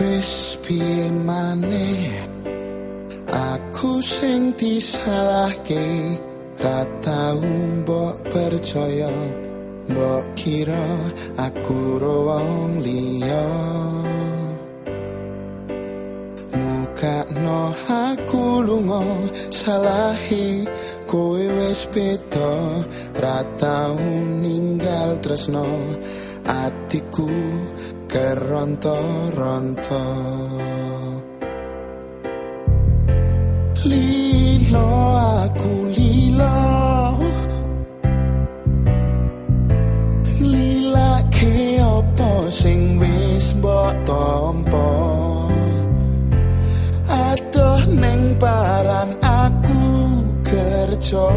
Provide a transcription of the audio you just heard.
Wis piye maneh? Aku sing disalahke Ra tau mbok percaya. Mbok kira aku wong liya. Muka no aku lunga salahi kowe wis beda. Ra tau ninggal tresno atiku keronto-ronto Lilo aku lilo Lila ke opo sing wis mbok tompo Aduh neng paran aku kerja